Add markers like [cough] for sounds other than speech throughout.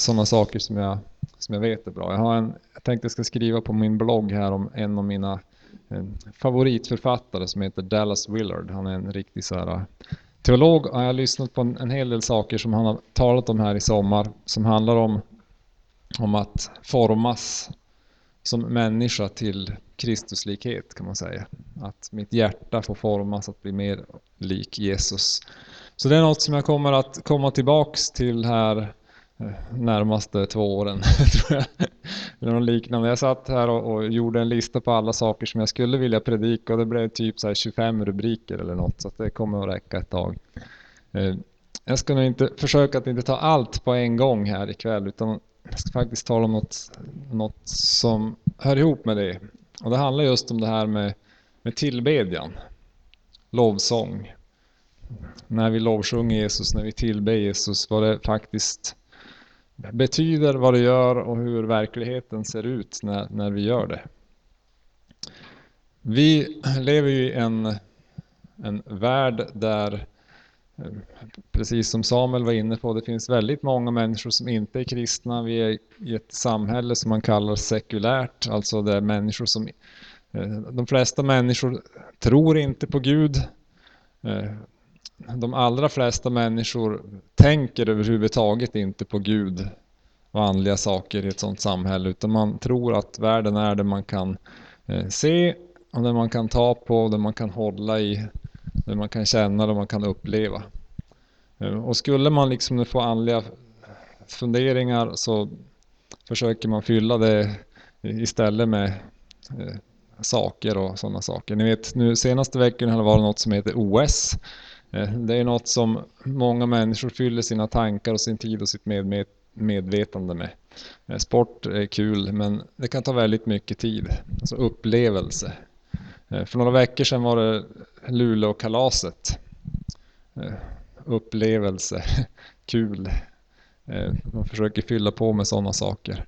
sådana saker som jag, som jag vet är bra. Jag, har en, jag tänkte jag ska skriva på min blogg här om en av mina eh, favoritförfattare som heter Dallas Willard. Han är en riktig så här, eh, teolog och jag har lyssnat på en, en hel del saker som han har talat om här i sommar som handlar om, om att formas som människa till Kristuslikhet kan man säga. Att mitt hjärta får formas att bli mer lik Jesus. Så det är något som jag kommer att komma tillbaks till här närmaste två åren. [laughs] tror jag. Eller något liknande. Jag satt här och, och, gjorde en lista på alla saker som jag skulle vilja predika och det blev typ så 25 rubriker eller något så det kommer att räcka ett tag. Eh, jag ska nog inte försöka att inte ta allt på en gång här ikväll utan jag ska faktiskt tala om något, något som hör ihop med det. Och det handlar just om det här med, med tillbedjan. Lovsång. När vi lovsjunger Jesus, när vi tillber Jesus, vad det faktiskt betyder, vad det gör och hur verkligheten ser ut när, när vi gör det. Vi lever ju i en, en värld där Precis som Samuel var inne på, det finns väldigt många människor som inte är kristna. Vi är i ett samhälle som man kallar sekulärt, alltså det är människor som... Eh, de flesta människor tror inte på Gud. Eh, de allra flesta människor tänker överhuvudtaget inte på Gud och andliga saker i ett sådant samhälle, utan man tror att världen är det man kan eh, se och det man kan ta på och det man kan hålla i det man kan känna och man kan uppleva. Eh, och skulle man liksom få andliga funderingar så försöker man fylla det istället med eh, saker och sådana saker. Ni vet, nu senaste veckan har det varit något som heter OS. Eh, det är något som många människor fyller sina tankar och sin tid och sitt medvetande med. Eh, sport är kul men det kan ta väldigt mycket tid. Alltså upplevelse. Eh, för några veckor sedan var det Luleåkalaset. Upplevelse, [laughs] kul. Man försöker fylla på med sådana saker.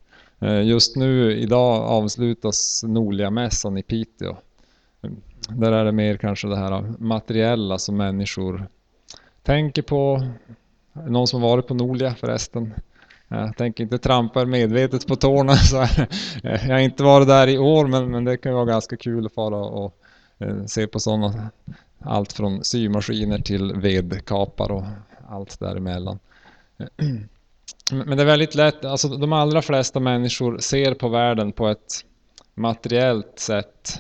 Just nu, idag avslutas Noliamässan i Piteå. Där är det mer kanske det här materiella som människor tänker på. Någon som har varit på Nolia förresten? Jag tänker inte trampa er medvetet på tårna. Så jag har inte varit där i år men, men det kan vara ganska kul att fara och eh, se på sådana, allt från symaskiner till vedkapar och allt däremellan. [clears throat] Men det är väldigt lätt, alltså de allra flesta människor ser på världen på ett materiellt sätt,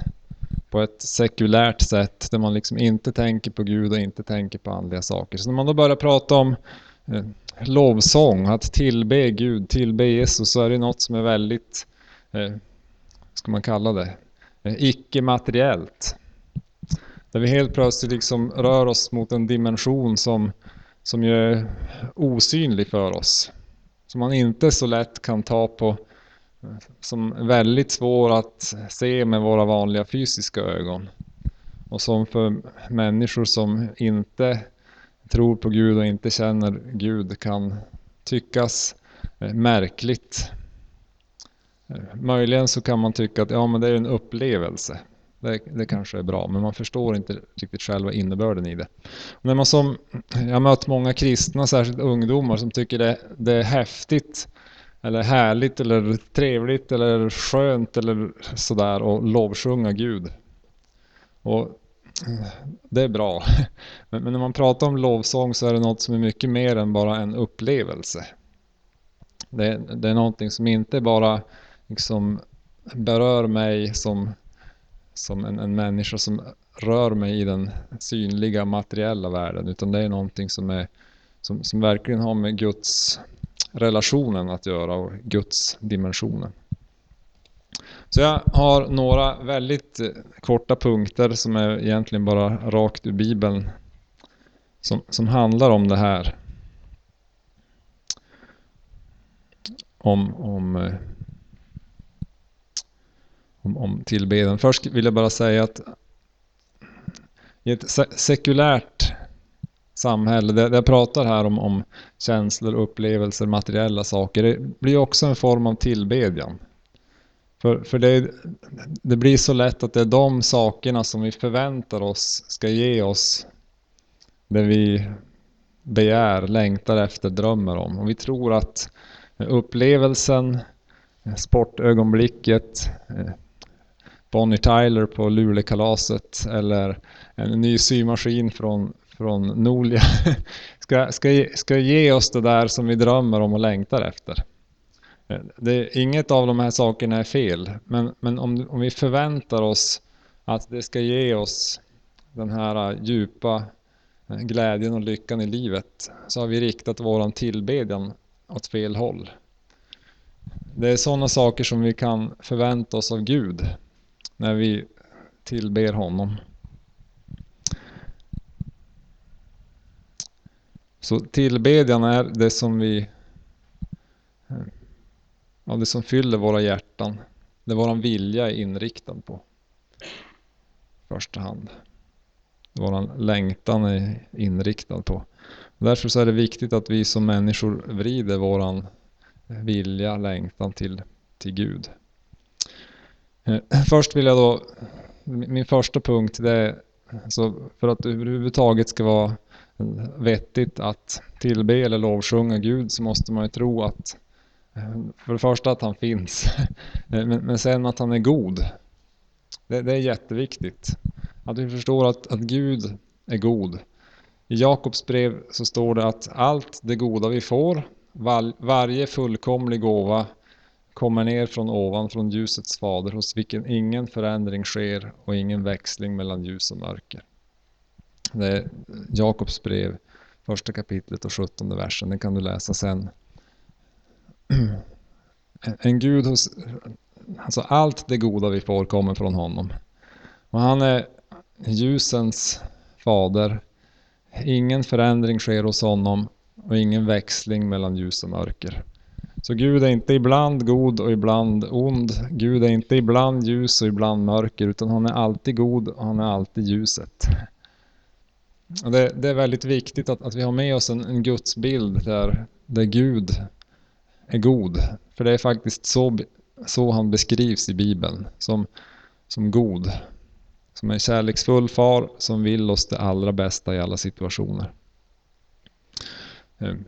på ett sekulärt sätt där man liksom inte tänker på Gud och inte tänker på andliga saker. Så när man då börjar prata om eh, lovsång, att tillbe Gud, tillbe Jesus, så är det något som är väldigt, eh, ska man kalla det, eh, icke-materiellt. Där vi helt plötsligt liksom rör oss mot en dimension som, som ju är osynlig för oss. Som man inte så lätt kan ta på, som är väldigt svår att se med våra vanliga fysiska ögon. Och som för människor som inte tror på Gud och inte känner Gud kan tyckas eh, märkligt. Eh, möjligen så kan man tycka att ja, men det är en upplevelse. Det, det, kanske är bra, men man förstår inte riktigt själva innebörden i det. när man som, jag har mött många kristna, särskilt ungdomar, som tycker det, det är häftigt eller härligt eller trevligt eller skönt eller sådär och lovsjunga Gud. Och det är bra. [laughs] Men, när man pratar om lovsång så är det något som är mycket mer än bara en upplevelse. Det, det är någonting som inte bara liksom berör mig som som en, en människa som rör mig i den synliga materiella världen utan det är någonting som, är, som, som verkligen har med Guds relationen att göra och Guds dimensionen. Så jag har några väldigt korta punkter som är egentligen bara rakt ur Bibeln som, som handlar om det här. Om, om om, om tillbedjan. Först vill jag bara säga att i ett sekulärt samhälle, det jag pratar här om, om känslor, upplevelser, materiella saker, det blir också en form av tillbedjan. För, för det, det blir så lätt att det är de sakerna som vi förväntar oss ska ge oss det vi begär, längtar efter, drömmer om. Och vi tror att upplevelsen, sportögonblicket, eh, Bonnie Tyler på Lulekalaset eller en ny symaskin från, från Nolia [laughs] ska, ska, ska ge oss det där som vi drömmer om och längtar efter. Det, inget av de här sakerna är fel, men, men om, om vi förväntar oss att det ska ge oss den här djupa glädjen och lyckan i livet så har vi riktat våran tillbedjan åt fel håll. Det är sådana saker som vi kan förvänta oss av Gud när vi tillber honom. Så tillbedjan är det som vi ja, det som fyller våra hjärtan. Det våran vilja är inriktad på. I första hand. Våran längtan är inriktad på. Därför så är det viktigt att vi som människor vrider våran vilja, längtan till, till Gud. Först vill jag då, min första punkt det är alltså för att det överhuvudtaget ska vara vettigt att tillbe eller lovsjunga Gud så måste man ju tro att eh, för det första att han finns, [laughs] eh, men, men sen att han är god. Det, det, är jätteviktigt. Att vi förstår att, att Gud är god. I Jakobs brev så står det att allt det goda vi får, var, varje fullkomlig gåva kommer ner från ovan, från ljusets fader, hos vilken ingen förändring sker och ingen växling mellan ljus och mörker. Det är Jakobs brev, första kapitlet och sjuttonde versen. Den kan du läsa sen. [clears throat] En Gud hos... Alltså allt det goda vi får kommer från honom. Och han är ljusens fader. Ingen förändring sker hos honom och ingen växling mellan ljus och mörker. Så Gud är inte ibland god och ibland ond. Gud är inte ibland ljus och ibland mörker utan han är alltid god och han är alltid ljuset. Det, det, är väldigt viktigt att, att vi har med oss en, en gudsbild där, där Gud är god. För det är faktiskt så, så han beskrivs i Bibeln. Som, som god. Som en kärleksfull far som vill oss det allra bästa i alla situationer. Ehm,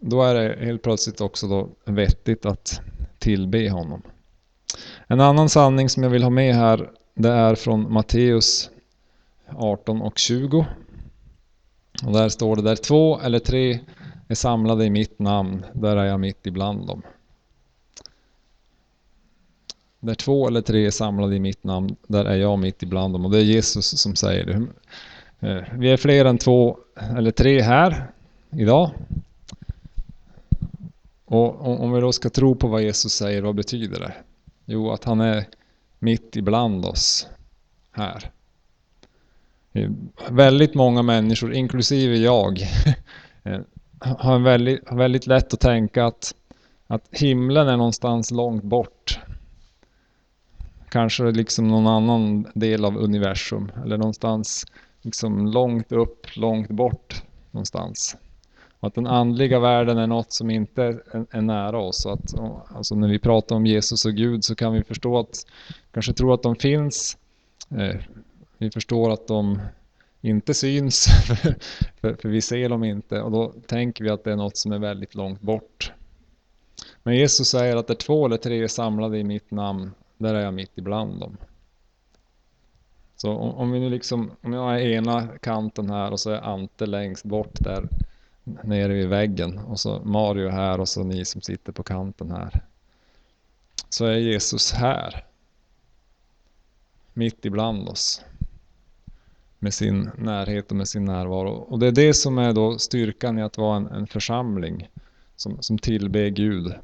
då är det helt plötsligt också då vettigt att tillbe honom. En annan sanning som jag vill ha med här det är från Matteus 18 och 20. Och där står det där två eller tre är samlade i mitt namn, där är jag mitt ibland dem. Där två eller tre är samlade i mitt namn, där är jag mitt ibland dem. Och det är Jesus som säger det. Eh, vi är fler än två eller tre här idag. Och om vi då ska tro på vad Jesus säger, vad betyder det? Jo, att han är mitt ibland oss här. Eh, väldigt många människor, inklusive jag, [laughs] eh, har väldigt, väldigt lätt att tänka att, att himlen är någonstans långt bort. Kanske liksom någon annan del av universum eller någonstans liksom långt upp, långt bort någonstans. Och att den andliga världen är något som inte är, är nära oss. Och att, alltså när vi pratar om Jesus och Gud så kan vi förstå att, kanske tro att de finns. Eh, vi förstår att de inte syns, [laughs] för, för, vi ser dem inte. Och då tänker vi att det är något som är väldigt långt bort. Men Jesus säger att det är två eller tre är samlade i mitt namn, där är jag mitt ibland dem. Så om, om vi nu liksom, om jag är ena kanten här och så är Ante längst bort där nere vid väggen och så Mario här och så ni som sitter på kanten här. Så är Jesus här. Mitt ibland oss. Med sin närhet och med sin närvaro. Och det är det som är då styrkan i att vara en, en församling som, som tillber Gud.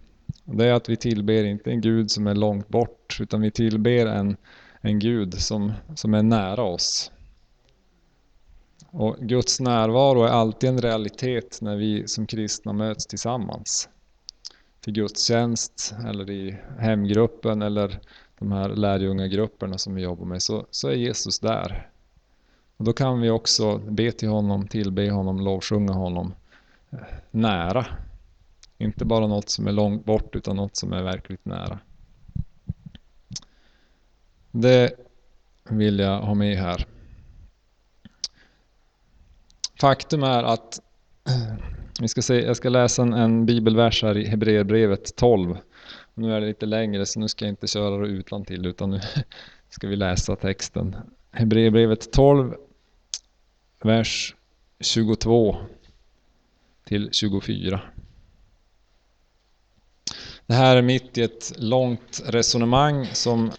Det är att vi tillber inte en Gud som är långt bort utan vi tillber en, en Gud som, som är nära oss. Och Guds närvaro är alltid en realitet när vi som kristna möts tillsammans. Till gudstjänst eller i hemgruppen eller de här lärjungagrupperna som vi jobbar med så, så är Jesus där. Och då kan vi också be till honom, tillbe honom, lovsjunga honom eh, nära. Inte bara något som är långt bort utan något som är verkligt nära. Det vill jag ha med här. Faktum är att eh, Vi ska se, jag ska läsa en, en bibelvers här i Hebreerbrevet 12. Nu är det lite längre så nu ska jag inte köra det utan till utan nu [laughs] ska vi läsa texten. Hebreerbrevet 12, vers 22 till 24. Det här är mitt i ett långt resonemang som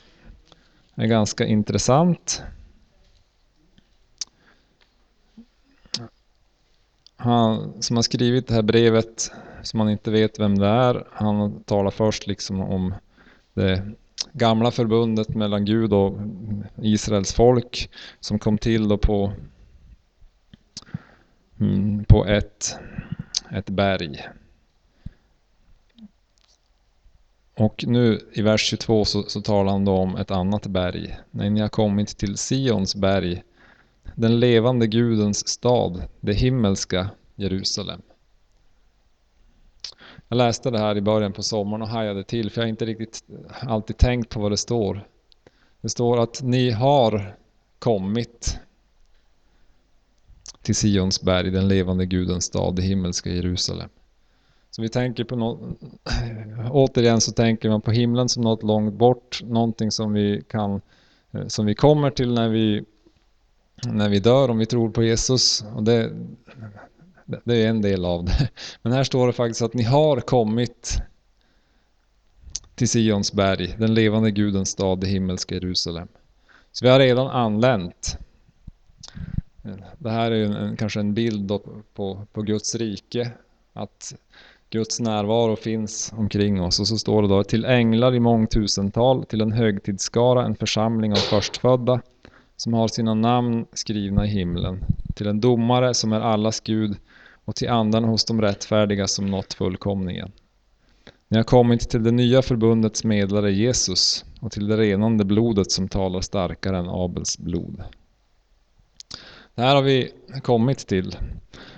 är ganska intressant. Han som har skrivit det här brevet, som man inte vet vem det är, han talar först liksom om det gamla förbundet mellan Gud och Israels folk som kom till då på, mm, på ett, ett berg. Och nu i vers 22 så, så talar han då om ett annat berg. När ni har kommit till Sions berg, den levande Gudens stad, det himmelska Jerusalem. Jag läste det här i början på sommaren och hajade till för jag har inte riktigt alltid tänkt på vad det står. Det står att ni har kommit till Sions berg, den levande Gudens stad, det himmelska Jerusalem. Så vi tänker på något, [clears throat] återigen så tänker man på himlen som något långt bort, någonting som vi kan, eh, som vi kommer till när vi, när vi dör om vi tror på Jesus. Och det, det är en del av det. Men här står det faktiskt att ni har kommit till Sions berg, den levande Gudens stad, det himmelska Jerusalem. Så vi har redan anlänt. Det här är en, kanske en bild på, på Guds rike. Att Guds närvaro finns omkring oss. Och så står det då till änglar i mångtusental, till en högtidsskara, en församling av förstfödda som har sina namn skrivna i himlen, till en domare som är allas Gud och till andarna hos de rättfärdiga som nått fullkomningen. Ni har kommit till det nya förbundets medlare Jesus och till det renande blodet som talar starkare än Abels blod. Det här har vi kommit till.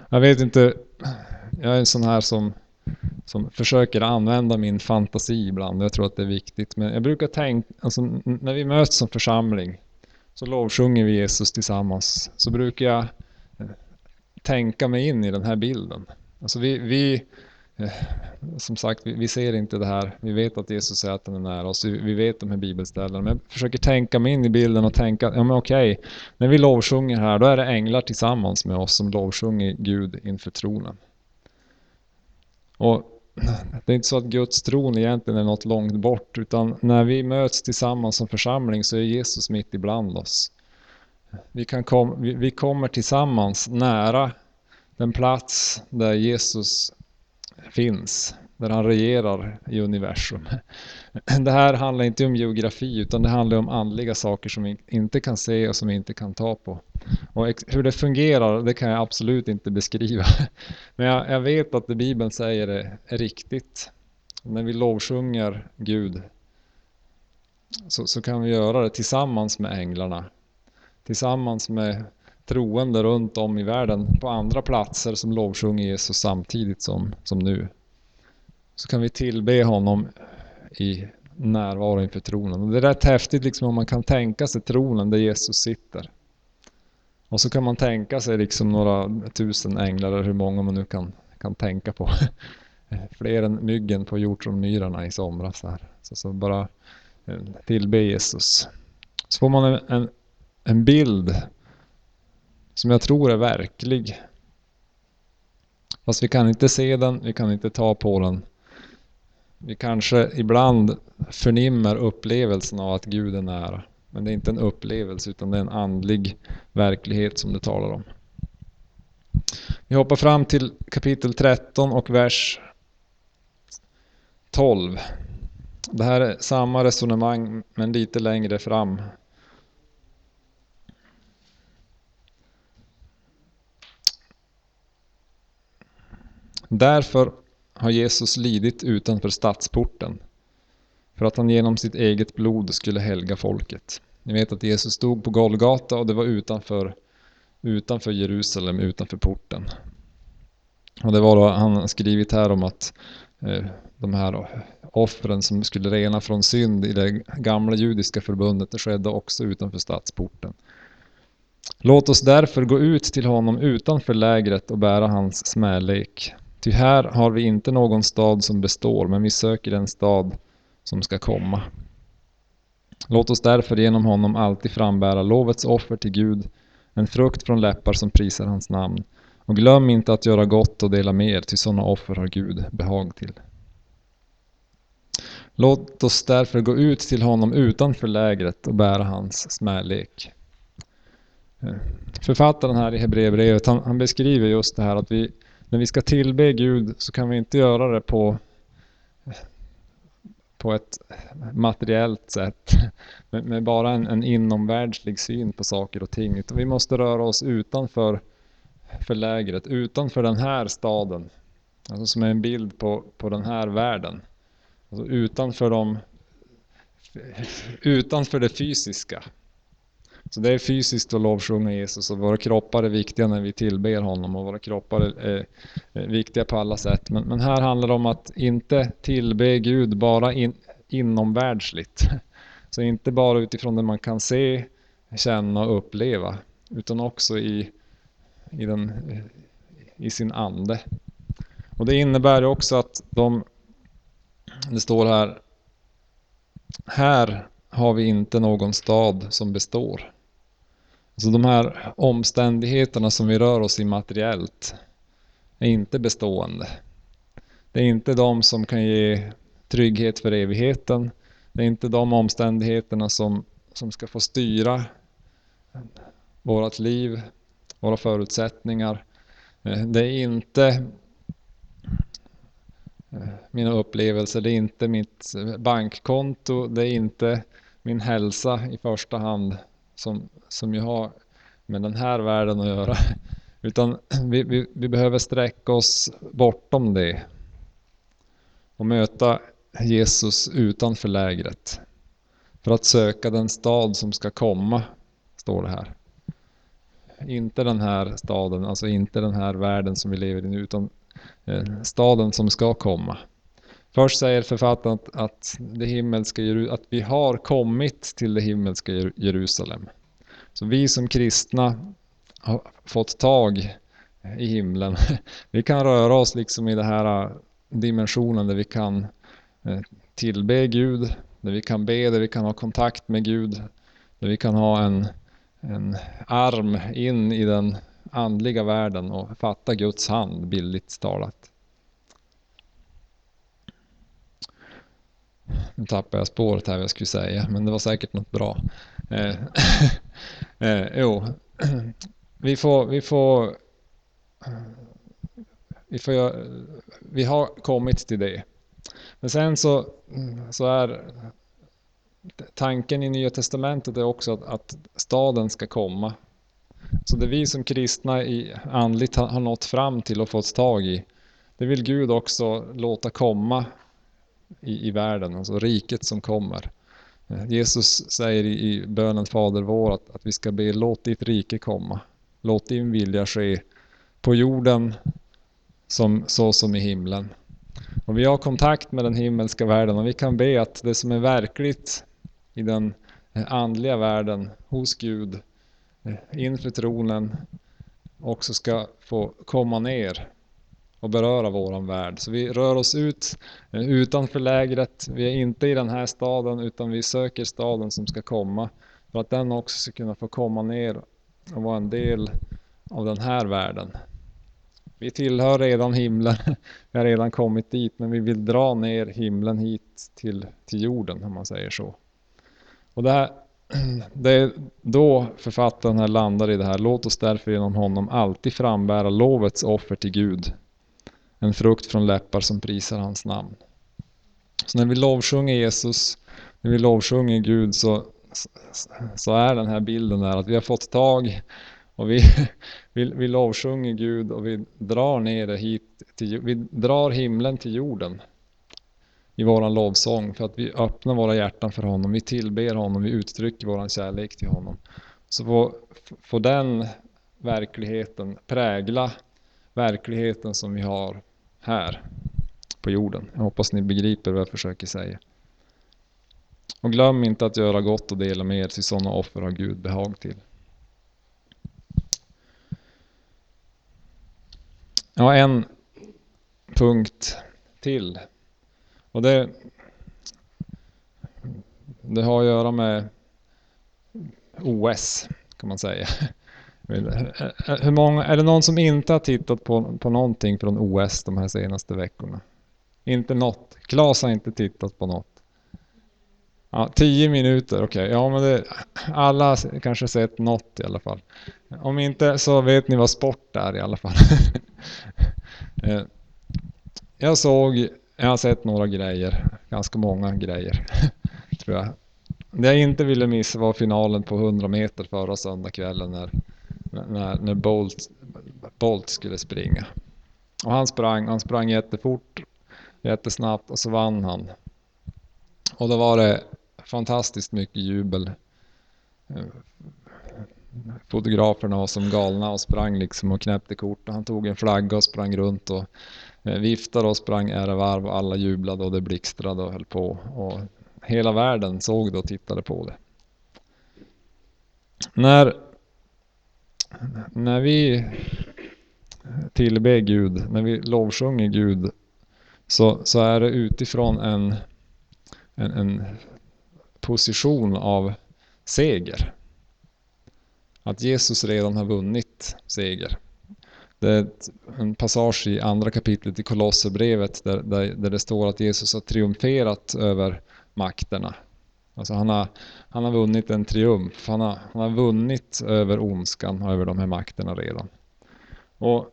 Jag vet inte, jag är en sån här som som försöker använda min fantasi ibland. Jag tror att det är viktigt. Men jag brukar tänka, alltså, när vi möts som församling så lovsjunger vi Jesus tillsammans. Så brukar jag tänka mig in i den här bilden. Alltså vi, vi eh, som sagt, vi, vi, ser inte det här. Vi vet att Jesus säger att han är nära oss. Vi vet de här bibelställena. Men jag försöker tänka mig in i bilden och tänka, ja men okej, när vi lovsjunger här, då är det änglar tillsammans med oss som lovsjunger Gud inför tronen. Och det är inte så att Guds tron egentligen är något långt bort utan när vi möts tillsammans som församling så är Jesus mitt ibland oss. Vi, kan kom, vi, vi kommer tillsammans nära den plats där Jesus finns där han regerar i universum. [clears throat] Det här handlar inte om geografi utan det handlar om andliga saker som vi inte kan se och som vi inte kan ta på. Och hur det fungerar det kan jag absolut inte beskriva. [laughs] Men jag, jag vet att det Bibeln säger är, är riktigt. När vi lovsjunger Gud så, så kan vi göra det tillsammans med änglarna. Tillsammans med troende runt om i världen på andra platser som lovsjunger Jesus samtidigt som, som nu så kan vi tillbe honom i närvaro inför tronen. Och det är rätt häftigt liksom om man kan tänka sig tronen där Jesus sitter. Och så kan man tänka sig liksom några tusen änglar eller hur många man nu kan, kan tänka på. [laughs] Fler än myggen på hjortronmyrarna i somras. Här. Så, så bara eh, tillbe Jesus. Så får man en, en, en bild som jag tror är verklig. Fast vi kan inte se den, vi kan inte ta på den. Vi kanske ibland förnimmer upplevelsen av att Gud är nära. Men det är inte en upplevelse utan det är en andlig verklighet som det talar om. Vi hoppar fram till kapitel 13 och vers 12. Det här är samma resonemang men lite längre fram. Därför har Jesus lidit utanför stadsporten för att han genom sitt eget blod skulle helga folket. Ni vet att Jesus stod på Golgata och det var utanför, utanför Jerusalem, utanför porten. Och det var då han skrivit här om att eh, de här offren som skulle rena från synd i det gamla judiska förbundet, det skedde också utanför stadsporten. Låt oss därför gå ut till honom utanför lägret och bära hans smälek. Ty här har vi inte någon stad som består, men vi söker en stad som ska komma. Låt oss därför genom honom alltid frambära lovets offer till Gud, en frukt från läppar som prisar hans namn. Och glöm inte att göra gott och dela med er, till sådana offer har Gud behag till. Låt oss därför gå ut till honom utanför lägret och bära hans smälek. Eh, författaren här i Hebreerbrevet, han, han beskriver just det här att vi, när vi ska tillbe Gud så kan vi inte göra det på, på ett materiellt sätt, [laughs] med, med bara en, en inomvärldslig syn på saker och ting. Utan vi måste röra oss utanför för lägret, utanför den här staden. Alltså som är en bild på, på den här världen. Alltså utanför, de, utanför det fysiska. Så det är fysiskt att lovsjunga Jesus och våra kroppar är viktiga när vi tillber honom och våra kroppar är, viktiga på alla sätt. Men, men, här handlar det om att inte tillbe Gud bara in, inomvärldsligt. [laughs] Så inte bara utifrån det man kan se, känna och uppleva utan också i, i, den, i sin ande. Och det innebär också att de, det står här, här har vi inte någon stad som består. Alltså de här omständigheterna som vi rör oss i materiellt är inte bestående. Det är inte de som kan ge trygghet för evigheten. Det är inte de omständigheterna som, som ska få styra vårt liv, våra förutsättningar. Eh, det är inte eh, mina upplevelser, det är inte mitt bankkonto, det är inte min hälsa i första hand som, som ju har med den här världen att göra. Utan vi, vi, vi behöver sträcka oss bortom det och möta Jesus utanför lägret. För att söka den stad som ska komma, står det här. Inte den här staden, alltså inte den här världen som vi lever i nu, utan eh, staden som ska komma. Först säger författaren att, att, det himmelska, att vi har kommit till det himmelska Jerusalem. Så vi som kristna har fått tag i himlen. [laughs] Vi kan röra oss liksom i den här äh, dimensionen där vi kan äh, tillbe Gud, där vi kan be, där vi kan ha kontakt med Gud, där vi kan ha en, en arm in i den andliga världen och fatta Guds hand, bildligt talat. Nu tappade jag spåret här vad jag skulle säga, men det var säkert något bra. Eh, [laughs] eh, jo, [clears throat] vi får, vi får, vi får, vi har kommit till det. Men sen så, så är tanken i Nya Testamentet är också att, att staden ska komma. Så det vi som kristna i andligt har, har nått fram till och fått tag i, det vill Gud också låta komma i, i världen, alltså riket som kommer. Eh, Jesus säger i, bönen Fader vår att, att vi ska be låt ditt rike komma. Låt din vilja ske på jorden som, så som i himlen. Och vi har kontakt med den himmelska världen och vi kan be att det som är verkligt i den eh, andliga världen hos Gud eh, inför tronen också ska få komma ner och beröra våran värld. Så vi rör oss ut eh, utanför lägret. Vi är inte i den här staden utan vi söker staden som ska komma. För att den också ska kunna få komma ner och vara en del av den här världen. Vi tillhör redan himlen, [laughs] vi har redan kommit dit men vi vill dra ner himlen hit till, till jorden om man säger så. Och det, här, [clears throat] det är då författaren här landar i det här. Låt oss därför genom honom alltid frambära lovets offer till Gud en frukt från läppar som prisar hans namn. Så när vi lovsjunger Jesus, när vi lovsjunger Gud så, så är den här bilden där att vi har fått tag och vi, [laughs] vi, vi lovsjunger Gud och vi drar ner det hit, till, vi drar himlen till jorden i våran lovsång för att vi öppnar våra hjärtan för honom, vi tillber honom, vi uttrycker våran kärlek till honom. Så får, får den verkligheten prägla verkligheten som vi har här på jorden. Jag hoppas ni begriper vad jag försöker säga. Och glöm inte att göra gott och dela med er till sådana offer har Gud behag till. Ja, en, punkt till. Och det, det har att göra med OS kan man säga. Hur många, är det någon som inte har tittat på, på någonting från OS de här senaste veckorna? Inte något. Klas har inte tittat på något. Ja, tio minuter, okej. Okay. Ja, men det, alla har kanske sett något i alla fall. Om inte så vet ni vad sport är i alla fall. [laughs] Eh, jag såg, jag har sett några grejer, ganska många grejer, [laughs] tror jag. Det jag inte ville missa var finalen på 100 meter förra söndagskvällen när, när, när Bolt, Bolt skulle springa. Och han sprang, han sprang jättefort, jättesnabbt och så vann han. Och då var det fantastiskt mycket jubel. Fotograferna var som galna och sprang liksom och knäppte kort. Och han tog en flagga och sprang runt och eh, viftade och sprang ärevarv och alla jublade och det blixtrade och höll på. Och hela världen såg det och tittade på det. När, när vi tillber Gud, när vi lovsjunger Gud så, så är det utifrån en, en, en position av seger. Att Jesus redan har vunnit seger. Det är en passage i andra kapitlet i Kolosserbrevet där, där, där det står att Jesus har triumferat över makterna. Alltså han, har, han har vunnit en triumf. Han har, han har vunnit över ondskan och över de här makterna redan. Och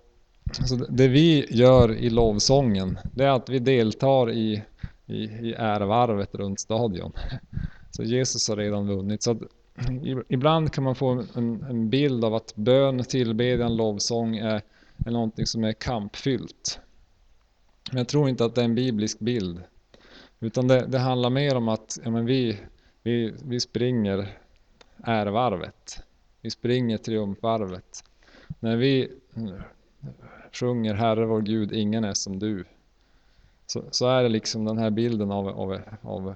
alltså det vi gör i lovsången, det är att vi deltar i, i, i ärevarvet runt stadion. Så Jesus har redan vunnit. Så ibland kan man få en, en bild av att bön, tillbedjan, lovsång är, är någonting som är kampfyllt. Men jag tror inte att det är en biblisk bild. Utan det, det handlar mer om att ja, men vi, vi, vi springer ärevarvet. Vi springer triumfvarvet. När vi sjunger Herre vår Gud, ingen är som du. Så, så är det liksom den här bilden av, av, av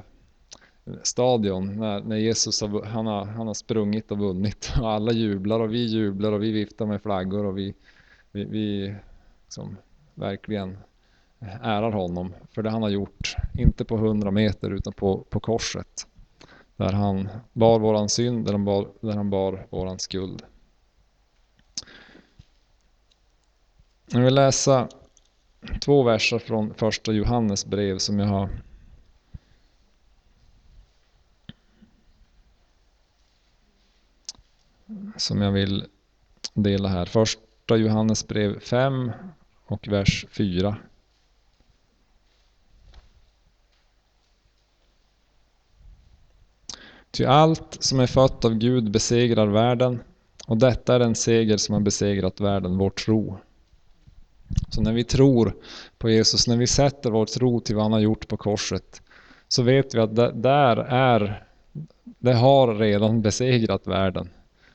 stadion när, när Jesus har, han har, han har sprungit och vunnit [laughs] och alla jublar och vi jublar och vi viftar med flaggor och vi, vi, vi liksom verkligen ärar honom för det han har gjort, inte på hundra meter utan på, på korset. Där han bar våran synd, där han bar, där han bar våran skuld. Jag vill läsa två verser från första Johannes brev som jag har som jag vill dela här. Första Johannes brev 5 och vers 4. Ty allt som är fött av Gud besegrar världen och detta är den seger som har besegrat världen, vår tro. Så när vi tror på Jesus, när vi sätter vår tro till vad han har gjort på korset, så vet vi att det där är, det har redan besegrat världen.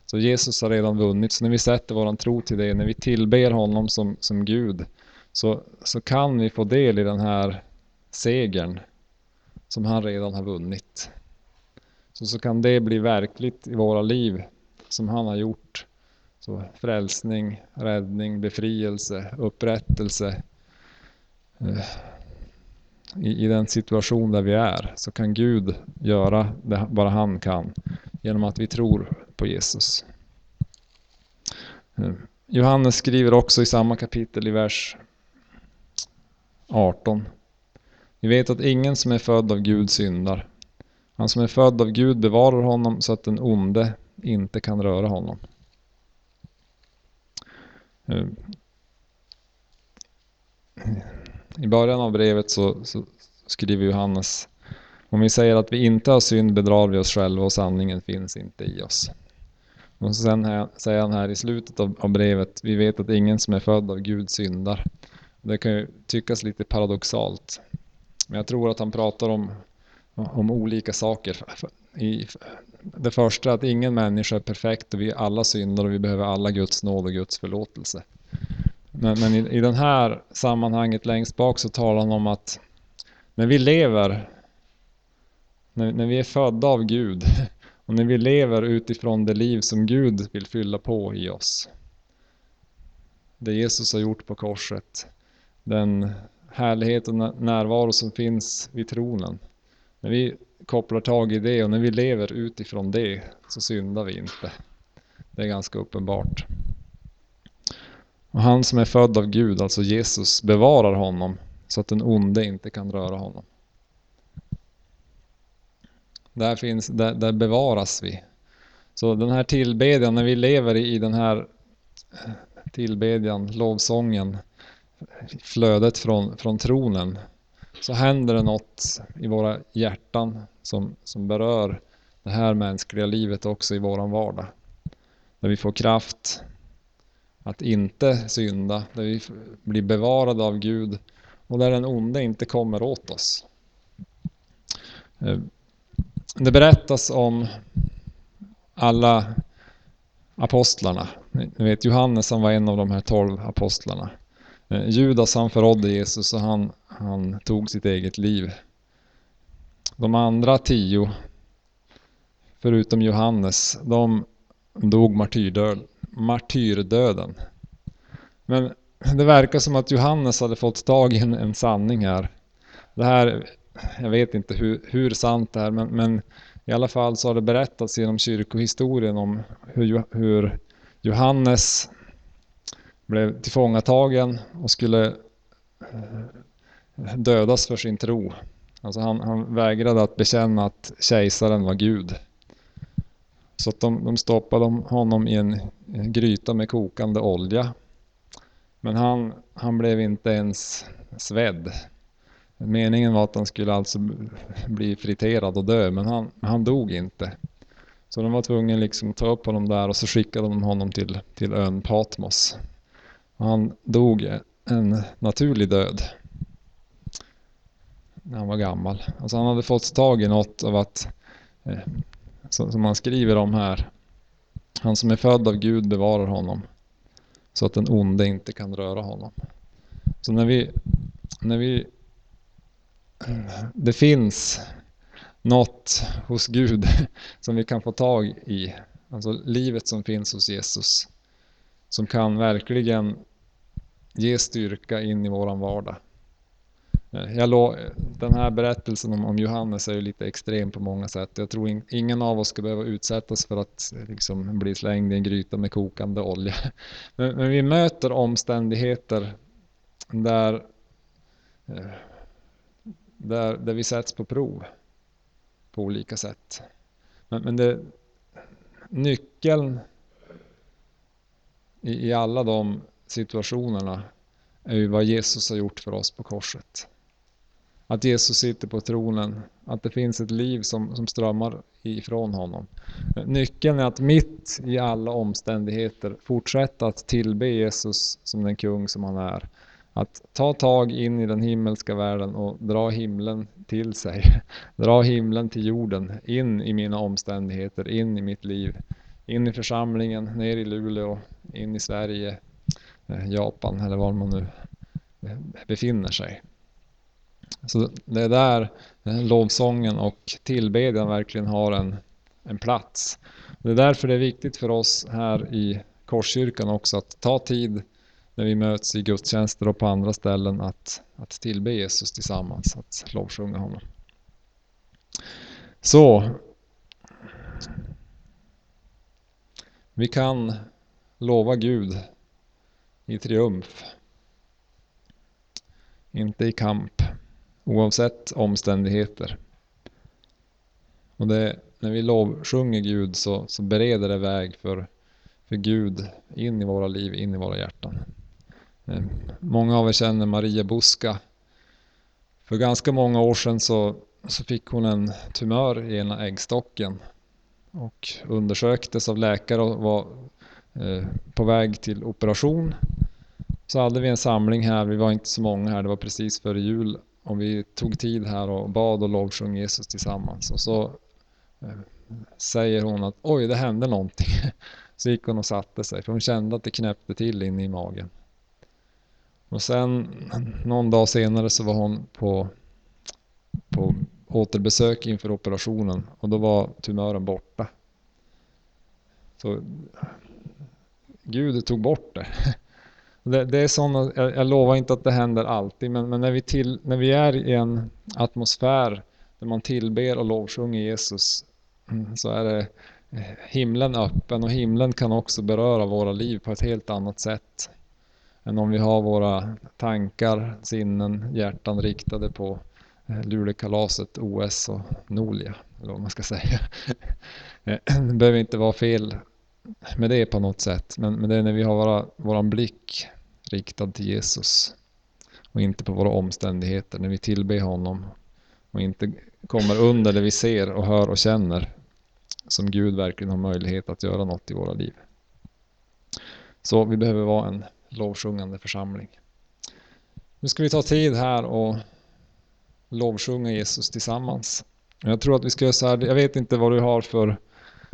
Så Jesus har redan vunnit, så när vi sätter vår tro till det, när vi tillber honom som, som Gud, så, så kan vi få del i den här segern som han redan har vunnit. Så, så kan det bli verkligt i våra liv som han har gjort. Så frälsning, räddning, befrielse, upprättelse. Eh, I, I den situation där vi är så kan Gud göra det bara han kan genom att vi tror på Jesus. Eh, Johannes skriver också i samma kapitel i vers 18. Vi vet att ingen som är född av Gud syndar. Han som är född av Gud bevarar honom så att den onde inte kan röra honom. Eh, I början av brevet så, så skriver Johannes om vi säger att vi inte har synd bedrar vi oss själva och sanningen finns inte i oss. Och sen här, säger han här i slutet av, av, brevet, vi vet att ingen som är född av Gud syndar. Det kan ju tyckas lite paradoxalt. Men jag tror att han pratar om, om olika saker. I, det första är att ingen människa är perfekt och vi är alla syndare och vi behöver alla Guds nåd och Guds förlåtelse. Men, men i, i det här sammanhanget längst bak så talar han om att när vi lever, när, när vi är födda av Gud [laughs] och när vi lever utifrån det liv som Gud vill fylla på i oss. Det Jesus har gjort på korset. Den härlighet och närvaro som finns vid tronen. När vi kopplar tag i det och när vi lever utifrån det så syndar vi inte. Det är ganska uppenbart. Och han som är född av Gud, alltså Jesus, bevarar honom så att den onde inte kan röra honom. Där, finns, där, där bevaras vi. Så den här tillbedjan, när vi lever i den här eh, tillbedjan, lovsången, flödet från, från tronen, så händer det något i våra hjärtan som, som berör det här mänskliga livet också i våran vardag. Där vi får kraft att inte synda, där vi blir bevarade av Gud och där den onde inte kommer åt oss. Eh, det berättas om alla apostlarna. Ni vet Johannes han var en av de här tolv apostlarna. Eh, Judas han förrådde Jesus och han, han tog sitt eget liv. De andra tio, förutom Johannes, de dog martyrdöden. martyrdöden. Men det verkar som att Johannes hade fått tag i en, en sanning här. Det här, jag vet inte hur, hur sant det är, men, men, i alla fall så har det berättats genom kyrkohistorien om hur, hur Johannes blev tillfångatagen och skulle eh, dödas för sin tro. Alltså han, han vägrade att bekänna att kejsaren var Gud. Så att de, de stoppade honom i en, en gryta med kokande olja. Men han, han blev inte ens svedd. Meningen var att han skulle alltså bli friterad och dö, men han, han dog inte. Så de var tvungna liksom att ta upp honom där och så skickade de honom till, till ön Patmos. Han dog en naturlig död när han var gammal. Alltså han hade fått tag i något av att, eh, som man skriver om här, han som är född av Gud bevarar honom så att den onde inte kan röra honom. Så när vi, när vi eh, det finns något hos Gud [laughs] som vi kan få tag i, alltså livet som finns hos Jesus, som kan verkligen ge styrka in i våran vardag. Eh, jag lo, den här berättelsen om, om, Johannes är ju lite extrem på många sätt. Jag tror in, ingen av oss ska behöva utsättas för att liksom, bli slängd i en gryta med kokande olja. [laughs] Men, men vi möter omständigheter där, eh, där, där vi sätts på prov på olika sätt. Men, men det, nyckeln i, i alla de situationerna är ju vad Jesus har gjort för oss på korset. Att Jesus sitter på tronen, att det finns ett liv som, som strömmar ifrån honom. Nyckeln är att mitt i alla omständigheter fortsätta att tillbe Jesus som den kung som han är. Att ta tag in i den himmelska världen och dra himlen till sig. [laughs] Dra himlen till jorden, in i mina omständigheter, in i mitt liv. In i församlingen, ner i Luleå, in i Sverige, Eh, Japan eller var man nu eh, befinner sig. Så det är där eh, lovsången och tillbedjan verkligen har en, en plats. Det är därför det är viktigt för oss här i Korskyrkan också att ta tid när vi möts i gudstjänster och på andra ställen att, att tillbe Jesus tillsammans, att lovsjunga honom. Så vi kan lova Gud i triumf, inte i kamp oavsett omständigheter. Och det, när vi lovsjunger Gud så, så bereder det väg för, för Gud in i våra liv, in i våra hjärtan. Eh, många av er känner Maria Buska. För ganska många år sedan så, så fick hon en tumör i ena äggstocken och undersöktes av läkare och var Eh, på väg till operation. Så hade vi en samling här, vi var inte så många här, det var precis före jul och vi tog tid här och bad och lovsjung Jesus tillsammans. Och så eh, säger hon att oj, det hände någonting. [laughs] Så gick hon och satte sig, för hon kände att det knäppte till inne i magen. Och sen någon dag senare så var hon på, på återbesök inför operationen och då var tumören borta. Så Gud tog bort det. [laughs] Det, det är sådana, jag, jag, lovar inte att det händer alltid, men, men när, vi till, när vi är i en atmosfär där man tillber och lovsjunger Jesus mm, så är det eh, himlen öppen och himlen kan också beröra våra liv på ett helt annat sätt än om vi har våra tankar, sinnen, hjärtan riktade på eh, Luleåkalaset, Lulekalaset, OS och Nolia, eller vad man ska säga. [laughs] Eh, [clears throat] det behöver inte vara fel med det på något sätt, men, men det är när vi har våra, våran blick riktad till Jesus och inte på våra omständigheter, när vi tillber honom och inte kommer under det vi ser och hör och känner som Gud verkligen har möjlighet att göra något i våra liv. Så vi behöver vara en lovsjungande församling. Nu ska vi ta tid här och lovsjunga Jesus tillsammans. Jag tror att vi ska göra så här, jag vet inte vad du har för,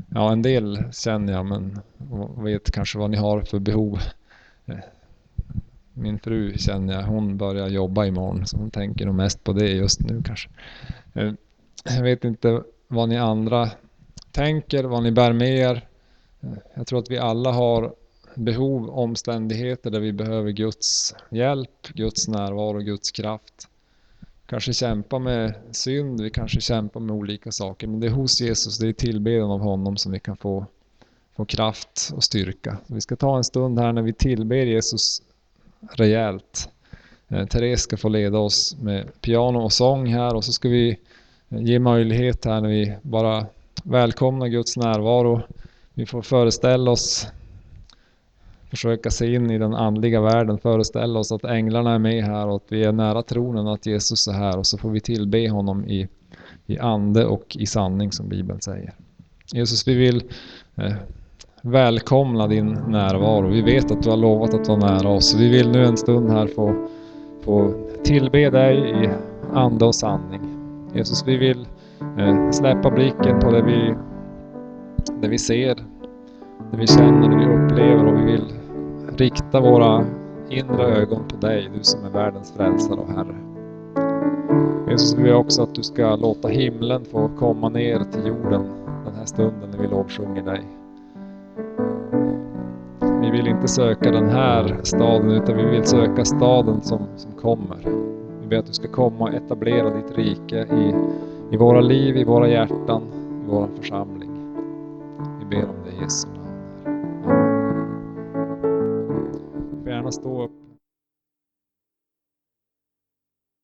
ja en del känner jag men vet kanske vad ni har för behov. Min fru känner jag, hon börjar jobba imorgon så hon tänker nog mest på det just nu kanske. Jag vet inte vad ni andra tänker, vad ni bär med er. Jag tror att vi alla har behov, omständigheter där vi behöver Guds hjälp, Guds närvaro, Guds kraft. Kanske kämpa med synd, vi kanske kämpar med olika saker. Men det är hos Jesus, det är tillbedjan av honom som vi kan få, få kraft och styrka. vi ska ta en stund här när vi tillber Jesus rejält. Eh, Therese ska få leda oss med piano och sång här och så ska vi eh, ge möjlighet här när vi bara välkomnar Guds närvaro. Vi får föreställa oss försöka se in i den andliga världen, föreställa oss att änglarna är med här och att vi är nära tronen och att Jesus är här och så får vi tillbe honom i, i ande och i sanning som Bibeln säger. Jesus, vi vill eh, välkomna din närvaro. Vi vet att du har lovat att vara nära oss. Vi vill nu en stund här få, få tillbe dig i ande och sanning. Jesus, vi vill eh, släppa blicken på det vi, det vi ser, det vi känner, det vi upplever och vi vill rikta våra inre ögon på dig, du som är världens frälsare och Herre. Jesus, vi vill också att du ska låta himlen få komma ner till jorden den här stunden när vi lovsjunger dig. Vi vill inte söka den här staden utan vi vill söka staden som, som kommer. Vi ber att du ska komma och etablera ditt rike i, i våra liv, i våra hjärtan, i vår församling. Vi ber om det i Jesu на 100